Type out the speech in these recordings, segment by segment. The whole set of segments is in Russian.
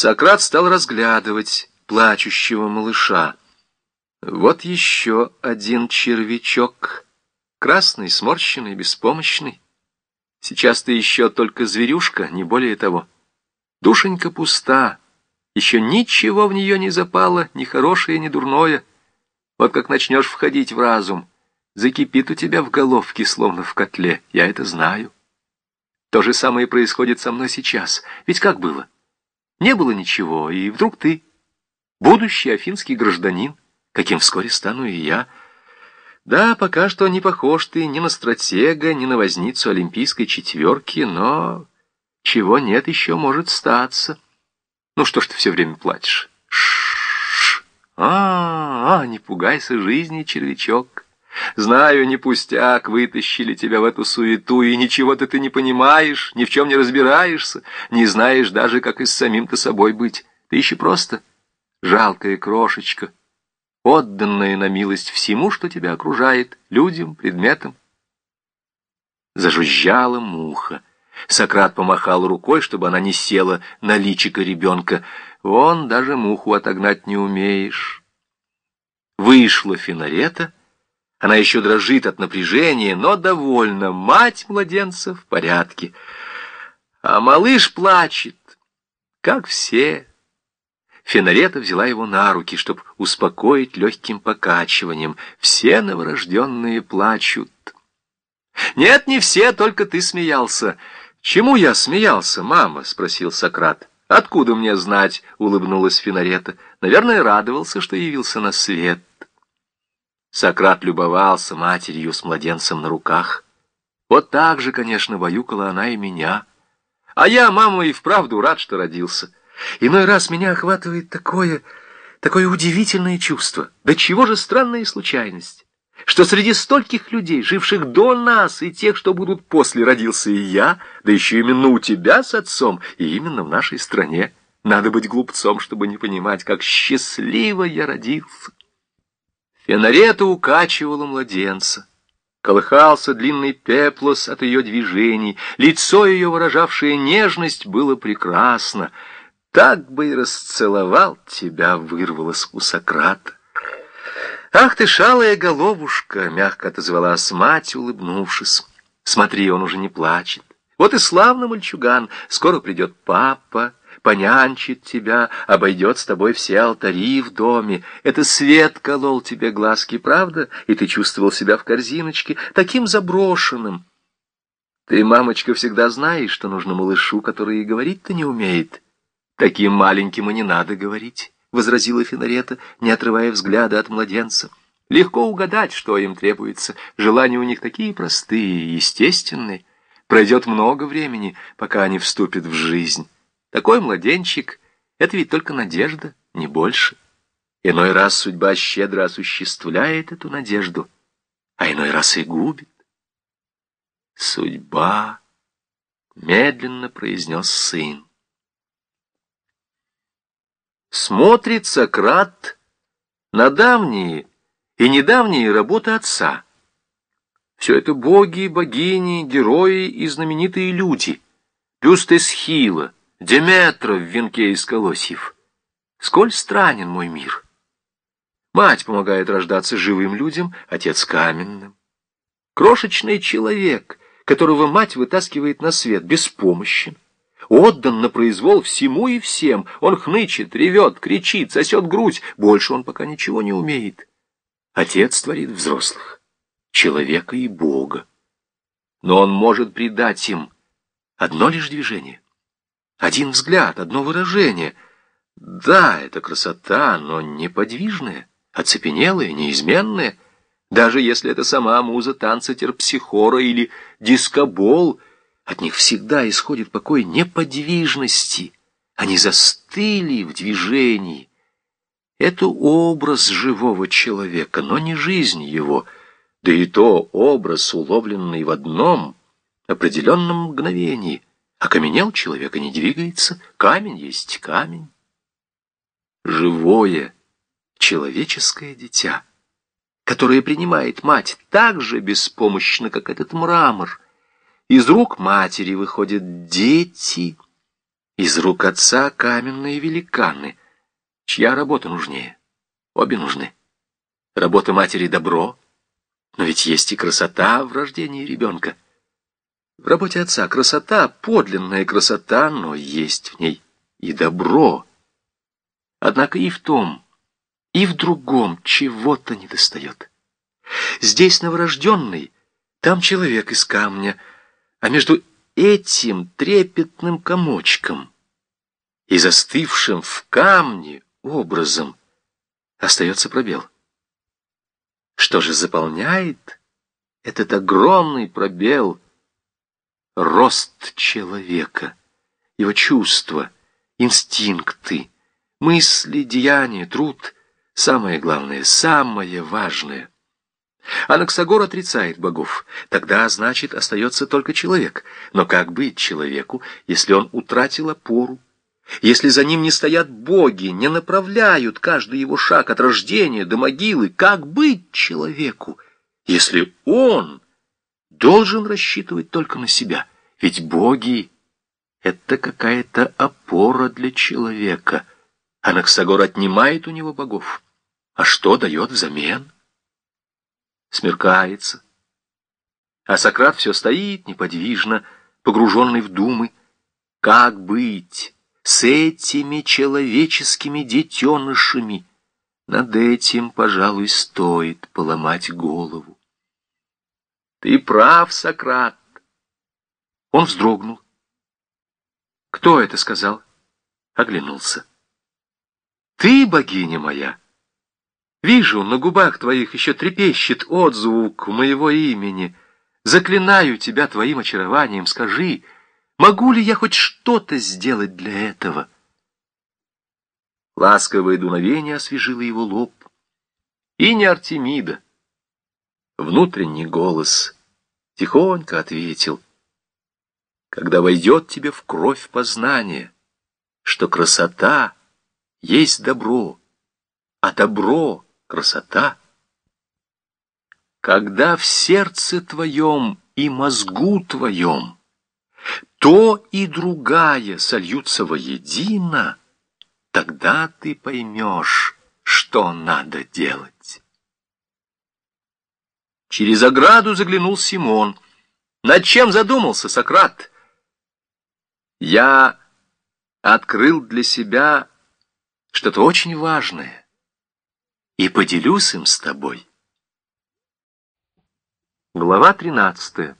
Сократ стал разглядывать плачущего малыша. Вот еще один червячок, красный, сморщенный, беспомощный. Сейчас ты еще только зверюшка, не более того. Душенька пуста, еще ничего в нее не запало, ни хорошее, ни дурное. Вот как начнешь входить в разум, закипит у тебя в головке, словно в котле, я это знаю. То же самое происходит со мной сейчас. Ведь как было? Не было ничего, и вдруг ты, будущий афинский гражданин, каким вскоре стану и я. Да, пока что не похож ты ни на стратега, ни на возницу олимпийской четверки, но чего нет, еще может статься. Ну что ж ты все время плачешь? Ш -ш -ш. А, -а, а, не пугайся жизни, червячок. Знаю, не пустяк, вытащили тебя в эту суету, и ничего-то ты не понимаешь, ни в чем не разбираешься, не знаешь даже, как и с самим-то собой быть. Ты еще просто жалкая крошечка, отданная на милость всему, что тебя окружает, людям, предметам. Зажужжала муха. Сократ помахал рукой, чтобы она не села на личико ребенка. Вон даже муху отогнать не умеешь. Вышла Финарета — она еще дрожит от напряжения, но довольна. Мать младенца в порядке. А малыш плачет, как все. Фенарета взяла его на руки, чтобы успокоить легким покачиванием. Все новорожденные плачут. «Нет, не все, только ты смеялся». «Чему я смеялся, мама?» — спросил Сократ. «Откуда мне знать?» — улыбнулась Финарета. «Наверное, радовался, что явился на свет». Сократ любовался матерью с младенцем на руках. Вот так же, конечно, баюкала она и меня. А я, мама, и вправду рад, что родился. Иной раз меня охватывает такое, такое удивительное чувство. Да чего же странная случайность, что среди стольких людей, живших до нас, и тех, что будут после, родился и я, да еще именно у тебя с отцом, и именно в нашей стране. Надо быть глупцом, чтобы не понимать, как счастливо я родился. Фенарета укачивала младенца. Колыхался длинный пеплос от ее движений, лицо ее, выражавшее нежность, было прекрасно. Так бы и расцеловал тебя, вырвалось у Сократа. «Ах ты, шалая головушка!» — мягко отозвалась мать, улыбнувшись. «Смотри, он уже не плачет. Вот и славно, мальчуган, скоро придет папа, понянчит тебя, обойдет с тобой все алтари в доме. Это свет колол тебе глазки, правда? И ты чувствовал себя в корзиночке таким заброшенным. Ты, мамочка, всегда знаешь, что нужно малышу, который и говорить-то не умеет. Таким маленьким и не надо говорить, — возразила Финарета, не отрывая взгляда от младенца. Легко угадать, что им требуется. Желания у них такие простые, естественные. Пройдет много времени, пока они вступят в жизнь. Такой младенчик — это ведь только надежда, не больше. Иной раз судьба щедро осуществляет эту надежду, а иной раз и губит. Судьба, — медленно произнес сын. Смотрит Сократ на давние и недавние работы отца. Все это боги, богини, герои и знаменитые люди. Бюст Эсхила — Деметра в венке из колосьев. Сколь странен мой мир. Мать помогает рождаться живым людям, отец каменным. Крошечный человек, которого мать вытаскивает на свет, беспомощен. Отдан на произвол всему и всем. Он хнычет, ревет, кричит, сосет грудь. Больше он пока ничего не умеет. Отец творит взрослых, человека и Бога. Но он может придать им одно лишь движение — один взгляд, одно выражение. Да, это красота, но неподвижная, оцепенелая, неизменная. Даже если это сама муза танца терпсихора или дискобол, от них всегда исходит покой неподвижности. Они застыли в движении. Это образ живого человека, но не жизнь его, да и то образ, уловленный в одном определенном мгновении — Окаменел человек и не двигается, камень есть камень. Живое человеческое дитя, которое принимает мать так же беспомощно, как этот мрамор. Из рук матери выходят дети, Из рук отца каменные великаны. Чья работа нужнее? Обе нужны. Работа матери — добро, но ведь есть и красота в рождении ребенка. В работе отца красота, подлинная красота, но есть в ней и добро. Однако и в том, и в другом чего-то недостает. Здесь новорожденный, там человек из камня, а между этим трепетным комочком и застывшим в камне образом остается пробел. Что же заполняет этот огромный пробел? Рост человека, его чувства, инстинкты, мысли, деяния, труд — самое главное, самое важное — Анаксагор отрицает богов. Тогда, значит, остается только человек. Но как быть человеку, если он утратил опору? Если за ним не стоят боги, не направляют каждый его шаг от рождения до могилы, как быть человеку, если он должен рассчитывать только на себя? Ведь боги — это какая-то опора для человека. Анаксагор отнимает у него богов. А что дает взамен? Смеркается. А Сократ все стоит неподвижно, погруженный в думы. Как быть с этими человеческими детенышами? Над этим, пожалуй, стоит поломать голову. Ты прав, Сократ. Он вздрогнул. Кто это сказал? Оглянулся. Ты, богиня моя? Вижу, на губах твоих еще трепещет отзвук моего имени. Заклинаю тебя твоим очарованием, скажи, могу ли я хоть что-то сделать для этого?» Ласковое дуновение освежило его лоб. И не Артемида. Внутренний голос тихонько ответил. Когда войдет тебе в кровь познание, что красота есть добро, а добро — красота. Когда в сердце твоем и мозгу твоем то и другая сольются воедино, тогда ты поймешь, что надо делать. Через ограду заглянул Симон. Над чем задумался Сократ? Я открыл для себя что-то очень важное и поделюсь им с тобой. Глава 13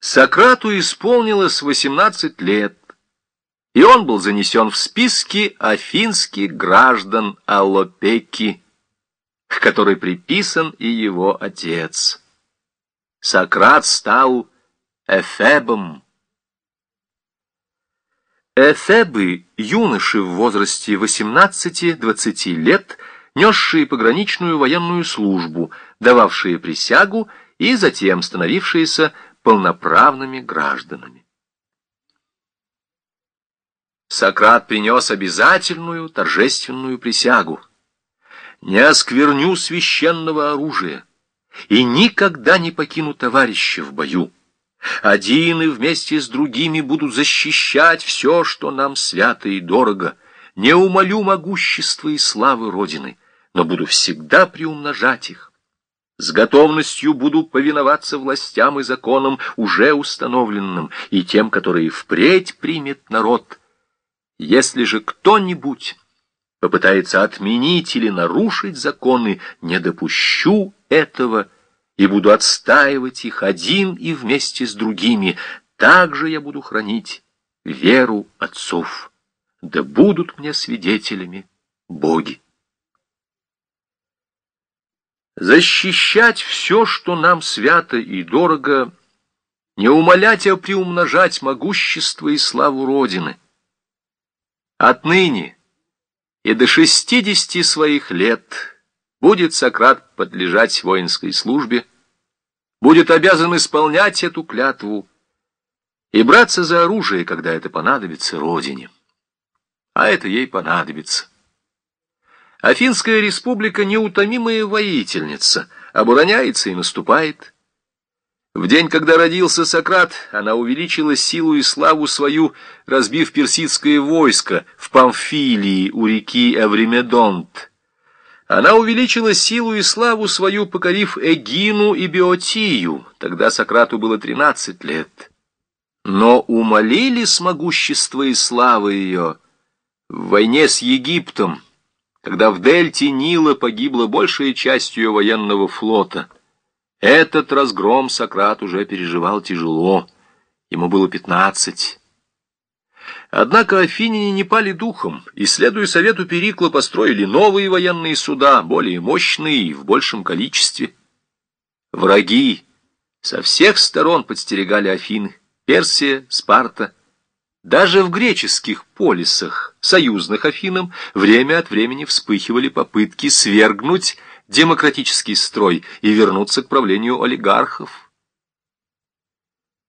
Сократу исполнилось 18 лет, и он был занесен в списки афинских граждан Аллопеки, к которой приписан и его отец. Сократ стал Эфебом, Эфебы, юноши в возрасте 18-20 лет, несшие пограничную военную службу, дававшие присягу и затем становившиеся полноправными гражданами. Сократ принес обязательную торжественную присягу. «Не оскверню священного оружия и никогда не покину товарища в бою». Один и вместе с другими будут защищать все, что нам свято и дорого. Не умолю могущества и славы Родины, но буду всегда приумножать их. С готовностью буду повиноваться властям и законам, уже установленным, и тем, которые впредь примет народ. Если же кто-нибудь попытается отменить или нарушить законы, не допущу этого и буду отстаивать их один и вместе с другими. Также я буду хранить веру отцов. Да будут мне свидетелями боги. Защищать все, что нам свято и дорого, не умолять, а приумножать могущество и славу Родины. Отныне и до шестидесяти своих лет будет Сократ подлежать воинской службе, будет обязан исполнять эту клятву и браться за оружие, когда это понадобится Родине. А это ей понадобится. Афинская республика неутомимая воительница, обороняется и наступает. В день, когда родился Сократ, она увеличила силу и славу свою, разбив персидское войско в Памфилии у реки Эвримедонт. Она увеличила силу и славу свою, покорив Эгину и Биотию. Тогда Сократу было тринадцать лет. Но умолили могущества и славы ее в войне с Египтом, когда в дельте Нила погибла большая часть ее военного флота. Этот разгром Сократ уже переживал тяжело. Ему было пятнадцать. Однако афиняне не пали духом, и, следуя совету Перикла, построили новые военные суда, более мощные и в большем количестве. Враги со всех сторон подстерегали Афины, Персия, Спарта. Даже в греческих полисах, союзных Афинам, время от времени вспыхивали попытки свергнуть демократический строй и вернуться к правлению олигархов.